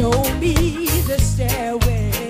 Show me the stairway.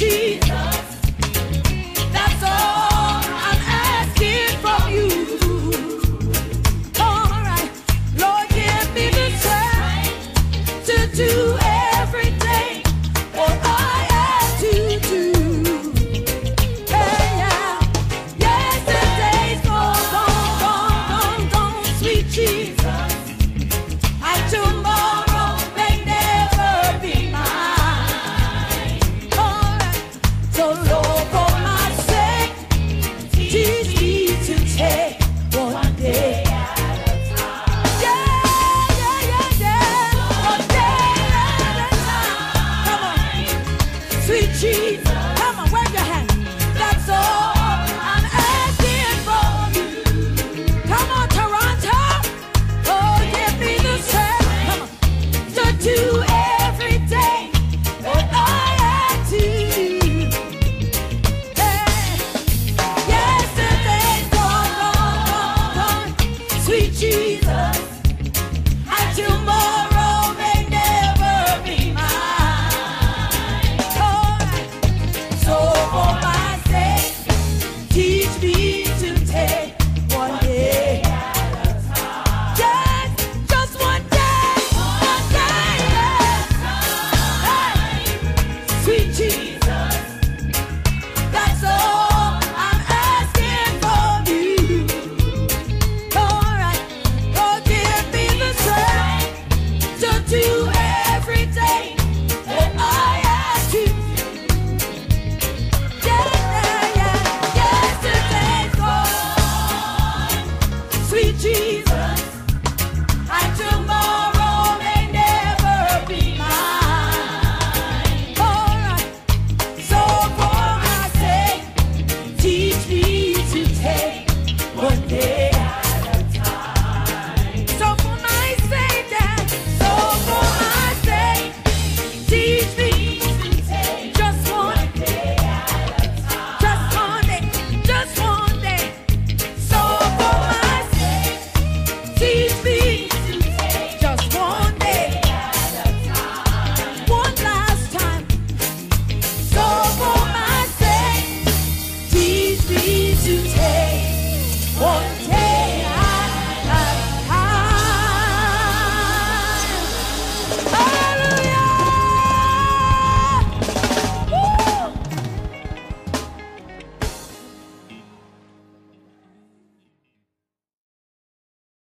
Jesus. Jesus.